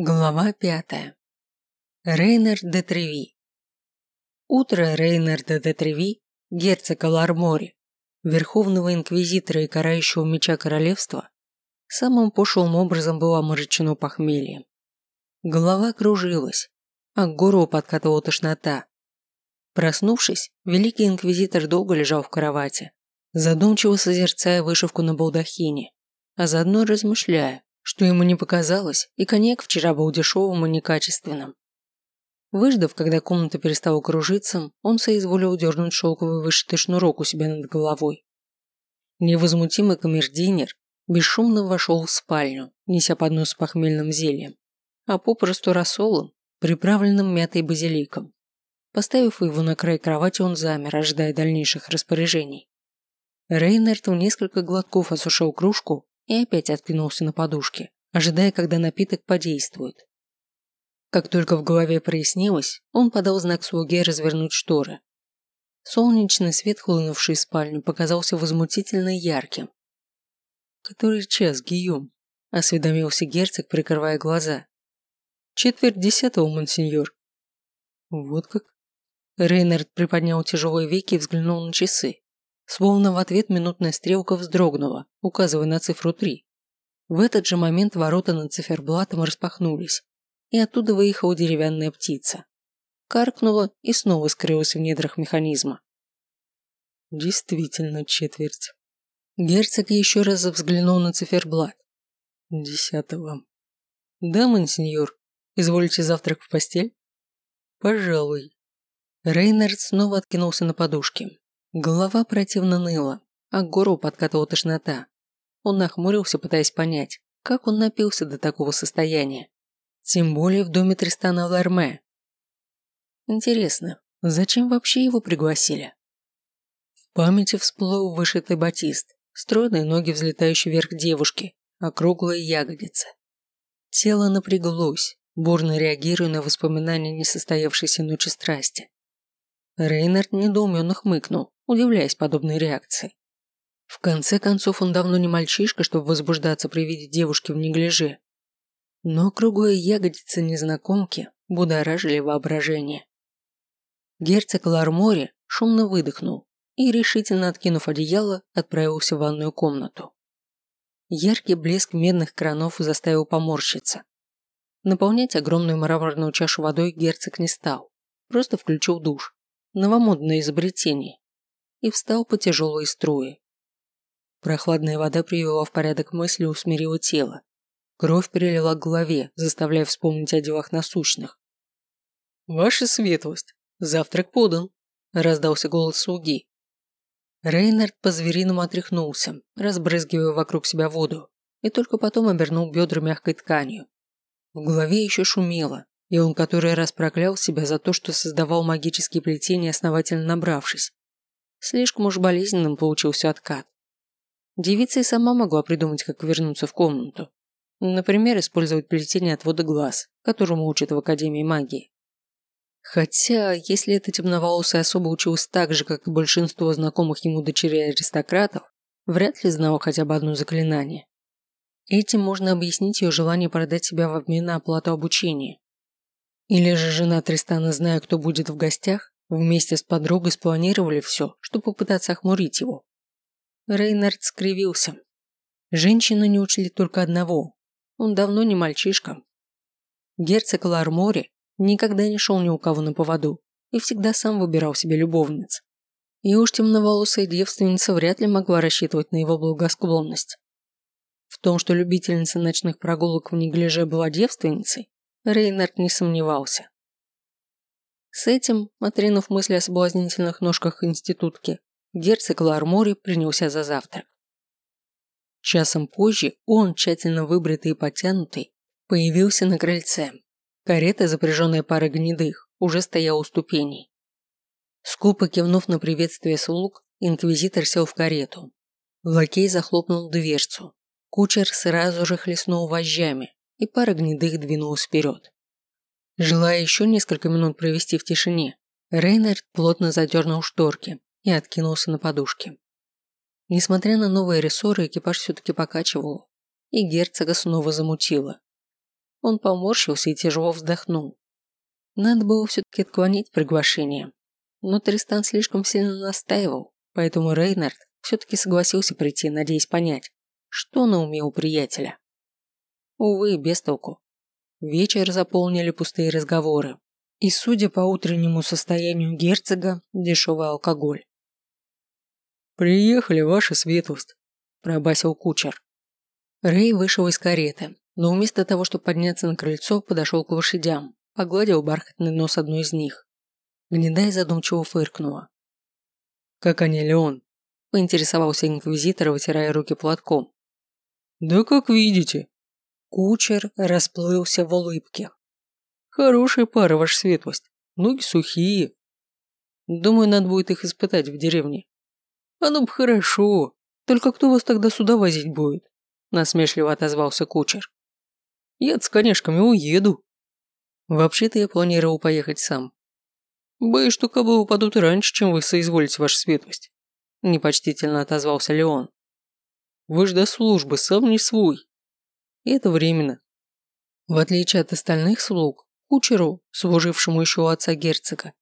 Глава пятая. Рейнер де Треви. Утро Рейнарда де Треви, герцога Лармори, верховного инквизитора и карающего меча королевства, самым пошлым образом было омрачено похмельем. Голова кружилась, а к горлу подкатывала тошнота. Проснувшись, великий инквизитор долго лежал в кровати, задумчиво созерцая вышивку на балдахине, а заодно размышляя, что ему не показалось, и коньяк вчера был дешевым и некачественным. Выждав, когда комната перестала кружиться, он соизволил дернуть шелковый вышитый шнурок у себя над головой. Невозмутимый камердинер бесшумно вошел в спальню, неся поднос с похмельным зельем, а попросту рассолом, приправленным мятой базиликом. Поставив его на край кровати, он замер, ожидая дальнейших распоряжений. Рейнард в несколько глотков осушил кружку и опять откинулся на подушке, ожидая, когда напиток подействует. Как только в голове прояснилось, он подал знак слуге развернуть шторы. Солнечный свет, хлынувший в спальню, показался возмутительно ярким. «Который час, Гийом?» – осведомился герцог, прикрывая глаза. «Четверть десятого, монсеньор». «Вот как?» Рейнард приподнял тяжелые веки и взглянул на часы. Словно в ответ минутная стрелка вздрогнула, указывая на цифру 3. В этот же момент ворота над циферблатом распахнулись, и оттуда выехала деревянная птица. Каркнула и снова скрылась в недрах механизма. Действительно четверть. Герцог еще раз взглянул на циферблат. Десятого. Да, монсеньор, изволите завтрак в постель? Пожалуй. Рейнард снова откинулся на подушке. Голова противно ныла, а к горлу подкатывала тошнота. Он нахмурился, пытаясь понять, как он напился до такого состояния. Тем более в доме Тристана Ларме. Интересно, зачем вообще его пригласили? В памяти всплыл вышитый батист, стройные ноги, взлетающие вверх девушки, округлые ягодицы. Тело напряглось, бурно реагируя на воспоминания несостоявшейся ночи страсти. Рейнард недоуменно хмыкнул, удивляясь подобной реакции. В конце концов, он давно не мальчишка, чтобы возбуждаться при виде девушки в неглиже. Но круглые ягодицы незнакомки будоражили воображение. Герцог Лармори шумно выдохнул и, решительно откинув одеяло, отправился в ванную комнату. Яркий блеск медных кранов заставил поморщиться. Наполнять огромную мраморную чашу водой герцог не стал, просто включил душ. Новомодное изобретение и встал по тяжелой струе. Прохладная вода привела в порядок мысли и усмирила тело. Кровь перелила к голове, заставляя вспомнить о делах насущных. «Ваша светлость, завтрак подан», – раздался голос слуги. Рейнард по-звериному отряхнулся, разбрызгивая вокруг себя воду, и только потом обернул бедра мягкой тканью. В голове еще шумело, и он который раз проклял себя за то, что создавал магические плетения, основательно набравшись. Слишком уж болезненным получился откат. Девица и сама могла придумать, как вернуться в комнату. Например, использовать плетение отвода глаз, которому учат в Академии магии. Хотя, если эта темноволосая особа училась так же, как и большинство знакомых ему дочерей аристократов, вряд ли знала хотя бы одно заклинание. Этим можно объяснить ее желание продать себя в обмен на оплату обучения. Или же жена Тристана, зная, кто будет в гостях, Вместе с подругой спланировали все, чтобы попытаться охмурить его. Рейнард скривился. Женщины не учли только одного. Он давно не мальчишка. Герцог Лармори никогда не шел ни у кого на поводу и всегда сам выбирал себе любовниц. И уж темноволосая девственница вряд ли могла рассчитывать на его благосклонность. В том, что любительница ночных прогулок в неглиже была девственницей, Рейнард не сомневался. С этим, отринув мысли о соблазнительных ножках институтки, герцог Лармори принялся за завтрак. Часом позже он, тщательно выбритый и потянутый, появился на крыльце. Карета, запряженная парой гнедых, уже стояла у ступеней. Скупо кивнув на приветствие слуг, инквизитор сел в карету. Лакей захлопнул дверцу. Кучер сразу же хлестнул вожжами, и пара гнедых двинулась вперед. Желая еще несколько минут провести в тишине, Рейнард плотно задернул шторки и откинулся на подушке. Несмотря на новые рессоры, экипаж все-таки покачивал, и герцога снова замутило. Он поморщился и тяжело вздохнул. Надо было все-таки отклонить приглашение. Но Тристан слишком сильно настаивал, поэтому Рейнард все-таки согласился прийти, надеясь понять, что на уме у приятеля. Увы, без толку. Вечер заполнили пустые разговоры. И, судя по утреннему состоянию герцога, дешевый алкоголь. «Приехали, ваша светлость», – пробасил кучер. Рэй вышел из кареты, но вместо того, чтобы подняться на крыльцо, подошел к лошадям, погладил бархатный нос одной из них. Гнедая задумчиво фыркнула. «Как они, Леон?» – поинтересовался инквизитор, вытирая руки платком. «Да как видите». Кучер расплылся в улыбке. «Хорошая пара, ваша светлость. Ноги сухие. Думаю, надо будет их испытать в деревне. Оно бы хорошо. Только кто вас тогда сюда возить будет? Насмешливо отозвался кучер. Я с конешками уеду. Вообще-то я планировал поехать сам. Боюсь, что кобылы упадут раньше, чем вы соизволите ваша светлость. Непочтительно отозвался Леон. Вы ж до службы сам не свой. И это временно. В отличие от остальных слуг, кучеру, служившему еще у отца герцога,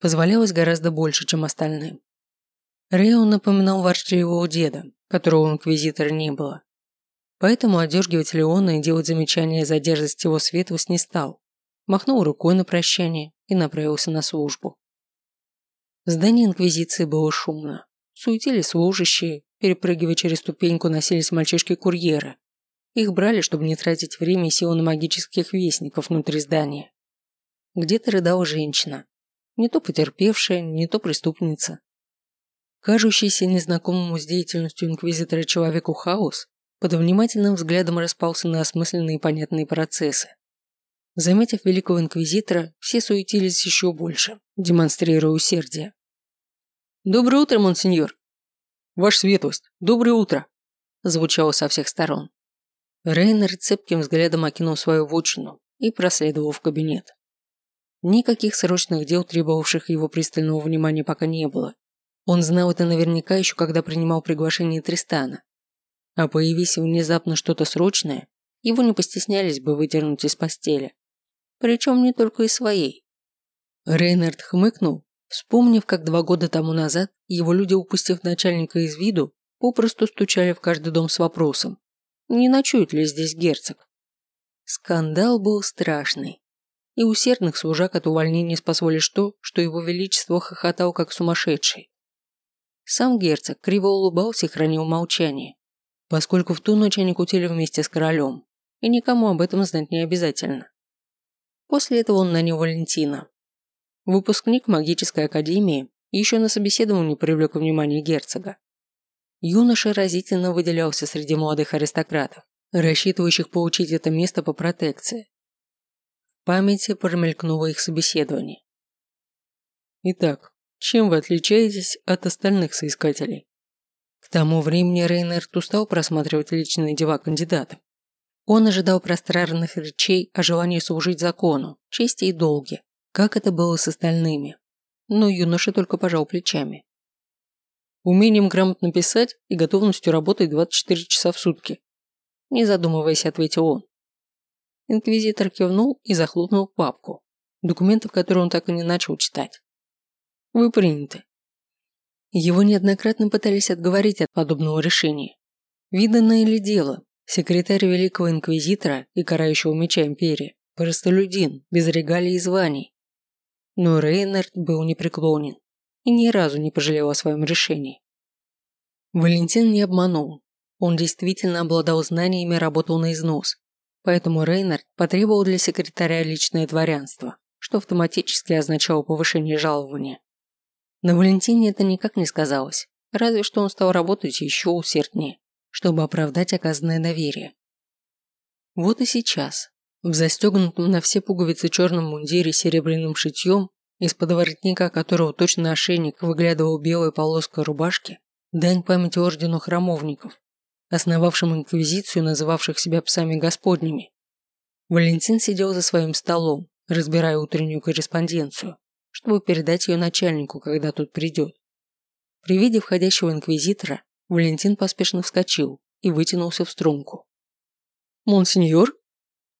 позволялось гораздо больше, чем остальным. Рео напоминал ворчливого деда, которого у инквизитора не было. Поэтому одергивать Леона и делать замечания за дерзость его светлость не стал. Махнул рукой на прощание и направился на службу. В здании инквизиции было шумно. Суетились служащие, перепрыгивая через ступеньку, носились мальчишки-курьеры. Их брали, чтобы не тратить время и силы на магических вестников внутри здания. Где-то рыдала женщина. Не то потерпевшая, не то преступница. Кажущийся незнакомому с деятельностью инквизитора человеку хаос под внимательным взглядом распался на осмысленные и понятные процессы. Заметив великого инквизитора, все суетились еще больше, демонстрируя усердие. «Доброе утро, монсеньор!» «Ваша светлость, доброе утро!» звучало со всех сторон. Рейнер цепким взглядом окинул свою вотчину и проследовал в кабинет. Никаких срочных дел, требовавших его пристального внимания, пока не было, он знал это наверняка еще когда принимал приглашение Тристана. А появись внезапно что-то срочное, его не постеснялись бы выдернуть из постели. Причем не только из своей. Рейнард хмыкнул, вспомнив, как два года тому назад его люди, упустив начальника из виду, попросту стучали в каждый дом с вопросом, не ночует ли здесь герцог. Скандал был страшный. И усердных служак от увольнения спасло лишь то, что его величество хохотал как сумасшедший. Сам герцог криво улыбался и хранил молчание, поскольку в ту ночь они кутили вместе с королем, и никому об этом знать не обязательно. После этого он нанял Валентина. Выпускник магической академии еще на собеседовании привлек внимание герцога. Юноша разительно выделялся среди молодых аристократов, рассчитывающих получить это место по протекции. В памяти промелькнуло их собеседование. Итак, чем вы отличаетесь от остальных соискателей? К тому времени Рейнерт устал просматривать личные дела кандидата. Он ожидал пространных речей о желании служить закону, чести и долге, как это было с остальными. Но юноша только пожал плечами. Умением грамотно писать и готовностью работать 24 часа в сутки. Не задумываясь, ответил он. Инквизитор кивнул и захлопнул папку, документы, которые он так и не начал читать. Вы приняты. Его неоднократно пытались отговорить от подобного решения. Виданное ли дело, секретарь Великого Инквизитора и Карающего Меча Империи, простолюдин, без регалий и званий. Но Рейнард был непреклонен и ни разу не пожалел о своем решении. Валентин не обманул. Он действительно обладал знаниями и работал на износ. Поэтому Рейнард потребовал для секретаря личное дворянство, что автоматически означало повышение жалования. На Валентине это никак не сказалось, разве что он стал работать еще усерднее, чтобы оправдать оказанное доверие. Вот и сейчас, в застегнутом на все пуговицы черном мундире с серебряным шитьем, из-под воротника которого точно ошейник выглядывал белая полоска рубашки, дань памяти ордену храмовников, основавшим инквизицию, называвших себя псами господними. Валентин сидел за своим столом, разбирая утреннюю корреспонденцию чтобы передать ее начальнику, когда тот придет. При виде входящего инквизитора Валентин поспешно вскочил и вытянулся в струнку. «Монсеньор?»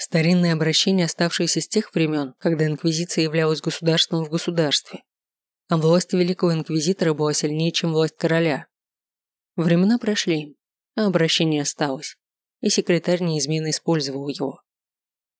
Старинное обращение, оставшееся с тех времен, когда Инквизиция являлась государством в государстве. А власть Великого Инквизитора была сильнее, чем власть короля. Времена прошли, а обращение осталось, и секретарь неизменно использовал его.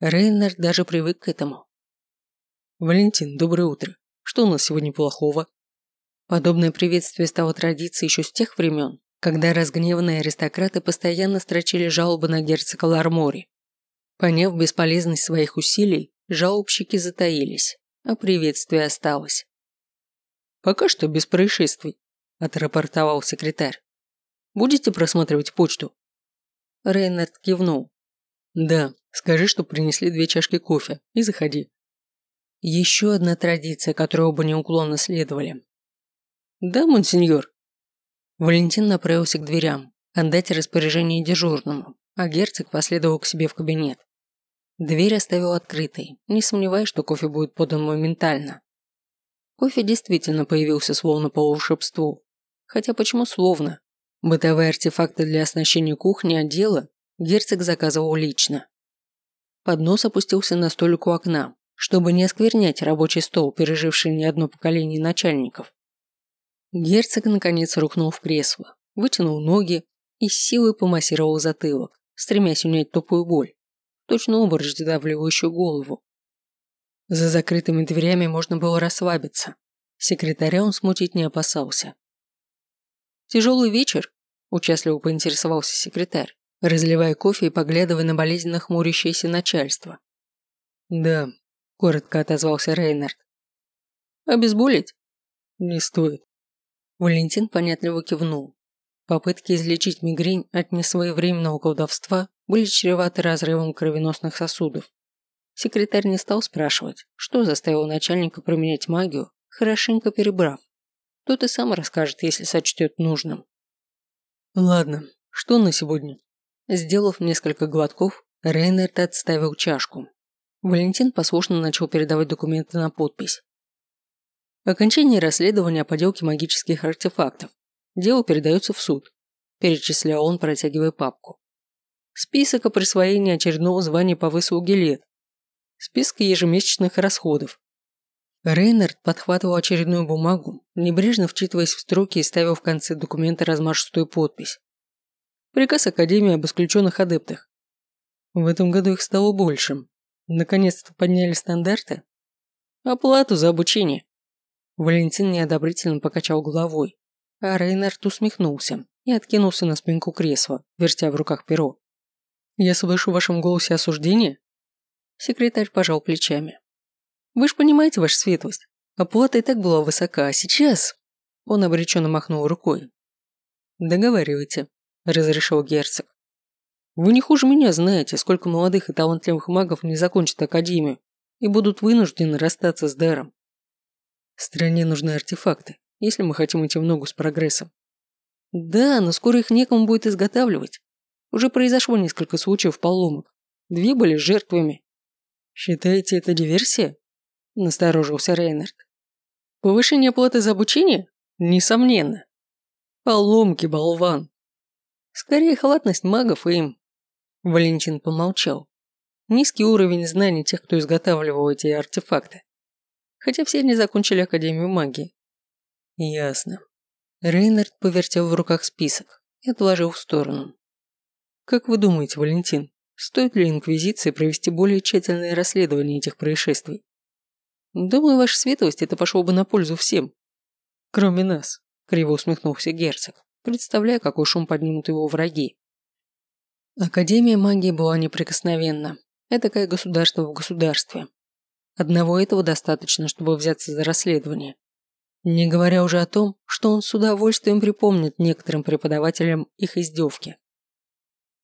Рейнер даже привык к этому. «Валентин, доброе утро. Что у нас сегодня плохого?» Подобное приветствие стало традицией еще с тех времен, когда разгневанные аристократы постоянно строчили жалобы на герцога Лармори. Поняв бесполезность своих усилий, жалобщики затаились, а приветствие осталось. «Пока что без происшествий», – отрапортовал секретарь. «Будете просматривать почту?» Рейнард кивнул. «Да, скажи, что принесли две чашки кофе, и заходи». Еще одна традиция, которую оба неуклонно следовали. «Да, монсеньор», Валентин направился к дверям, отдать распоряжение дежурному, а герцог последовал к себе в кабинет. Дверь оставил открытой, не сомневаясь, что кофе будет подан моментально. Кофе действительно появился словно по волшебству. Хотя почему словно? Бытовые артефакты для оснащения кухни отдела герцог заказывал лично. Поднос опустился на столик у окна, чтобы не осквернять рабочий стол, переживший не одно поколение начальников. Герцог наконец рухнул в кресло, вытянул ноги и с силой помассировал затылок, стремясь унять тупую боль, точно обороть, задавливающую голову. За закрытыми дверями можно было расслабиться. Секретаря он смутить не опасался. «Тяжелый вечер?» – участливо поинтересовался секретарь, разливая кофе и поглядывая на болезненно хмурящееся начальство. «Да», – коротко отозвался Рейнард. «Обезболить?» «Не стоит. Валентин понятливо кивнул. Попытки излечить мигрень от несвоевременного колдовства были чреваты разрывом кровеносных сосудов. Секретарь не стал спрашивать, что заставило начальника применять магию, хорошенько перебрав. Тот и сам расскажет, если сочтет нужным. Ладно, что на сегодня? Сделав несколько глотков, Рейнерт отставил чашку. Валентин послушно начал передавать документы на подпись. Окончание расследования о поделке магических артефактов. Дело передается в суд. Перечислял он, протягивая папку. Список о присвоении очередного звания по выслуге лет. Список ежемесячных расходов. Рейнард подхватывал очередную бумагу, небрежно вчитываясь в строки и ставил в конце документа размашистую подпись. Приказ Академии об исключенных адептах. В этом году их стало больше. Наконец-то подняли стандарты. Оплату за обучение. Валентин неодобрительно покачал головой, а Рейнард усмехнулся и откинулся на спинку кресла, вертя в руках перо. «Я слышу в вашем голосе осуждение?» Секретарь пожал плечами. «Вы ж понимаете, ваша светлость, оплата и так была высока, а сейчас...» Он обреченно махнул рукой. «Договаривайте», – разрешил герцог. «Вы не хуже меня знаете, сколько молодых и талантливых магов не закончат академию и будут вынуждены расстаться с даром. Стране нужны артефакты, если мы хотим идти в ногу с прогрессом. Да, но скоро их некому будет изготавливать. Уже произошло несколько случаев поломок. Две были жертвами. Считаете, это диверсия? Насторожился Рейнард. Повышение оплаты за обучение? Несомненно. Поломки, болван. Скорее халатность магов и им. Валентин помолчал. Низкий уровень знаний тех, кто изготавливал эти артефакты хотя все они закончили Академию магии. Ясно. Рейнард повертел в руках список и отложил в сторону. Как вы думаете, Валентин, стоит ли Инквизиции провести более тщательное расследование этих происшествий? Думаю, ваша светлость, это пошло бы на пользу всем. Кроме нас, криво усмехнулся герцог, представляя, какой шум поднимут его враги. Академия магии была неприкосновенна. Это как государство в государстве. Одного этого достаточно, чтобы взяться за расследование. Не говоря уже о том, что он с удовольствием припомнит некоторым преподавателям их издевки.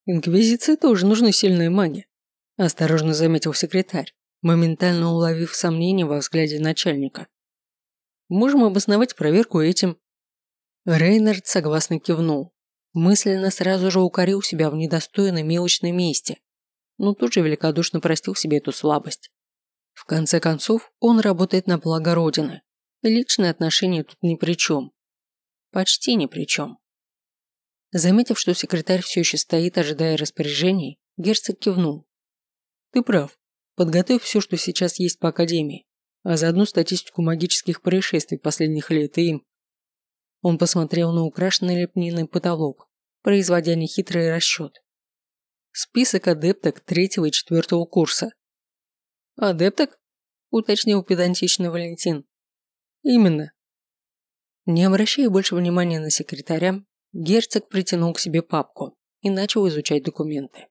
«Инквизиции тоже нужны сильные маги», – осторожно заметил секретарь, моментально уловив сомнение во взгляде начальника. «Можем обосновать проверку этим». Рейнард согласно кивнул. Мысленно сразу же укорил себя в недостойной мелочной месте, но тут же великодушно простил себе эту слабость. В конце концов, он работает на благо Родины. Личные отношения тут ни при чем. Почти ни при чем. Заметив, что секретарь все еще стоит, ожидая распоряжений, герцог кивнул. Ты прав. Подготовь все, что сейчас есть по Академии, а заодно статистику магических происшествий последних лет и... Он посмотрел на украшенный лепниной потолок, производя нехитрый расчет. Список адепток третьего и четвертого курса. Адепток? Уточнил педантичный Валентин. Именно. Не обращая больше внимания на секретаря, герцог притянул к себе папку и начал изучать документы.